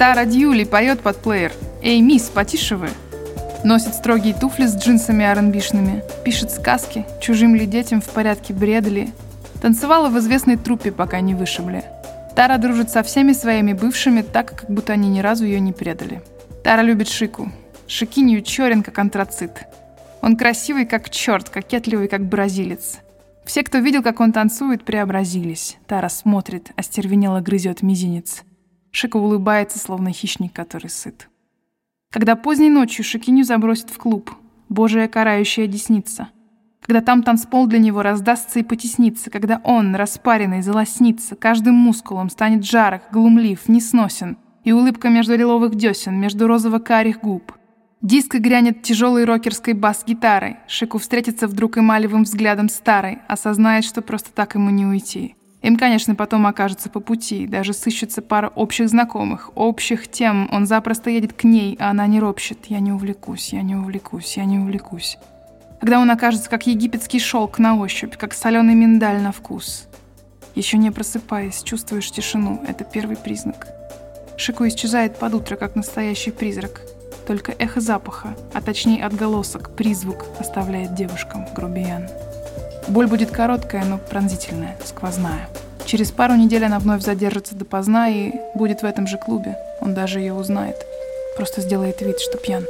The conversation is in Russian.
Тара Дьюли поет под плеер. «Эй, мисс, потише вы!» Носит строгие туфли с джинсами аренбишными, пишет сказки, чужим ли детям в порядке бред ли. Танцевала в известной труппе, пока не вышибли. Тара дружит со всеми своими бывшими так, как будто они ни разу ее не предали. Тара любит Шику. Шикинью черен, как антрацит. Он красивый, как черт, кокетливый, как бразилец. Все, кто видел, как он танцует, преобразились. Тара смотрит, остервенело грызет мизинец. Шика улыбается, словно хищник, который сыт. Когда поздней ночью Шикиню забросит в клуб, божья карающая десница. Когда там танцпол для него раздастся и потеснится, когда он, распаренный, залоснится, каждым мускулом станет жарок, глумлив, несносен, и улыбка между лиловых десен, между розово-карих губ. Диско грянет тяжелой рокерской бас-гитарой, Шику встретится вдруг эмалевым взглядом старой, осознает, что просто так ему не уйти. Им, конечно, потом окажется по пути, даже сыщется пара общих знакомых, общих тем, он запросто едет к ней, а она не ропщет. Я не увлекусь, я не увлекусь, я не увлекусь. Когда он окажется как египетский шелк на ощупь, как соленый миндаль на вкус. Еще не просыпаясь, чувствуешь тишину, это первый признак. Шику исчезает под утро, как настоящий призрак. Только эхо запаха, а точнее отголосок, призвук оставляет девушкам грубиян. Боль будет короткая, но пронзительная, сквозная. Через пару недель она вновь задержится допоздна и будет в этом же клубе. Он даже ее узнает. Просто сделает вид, что пьян.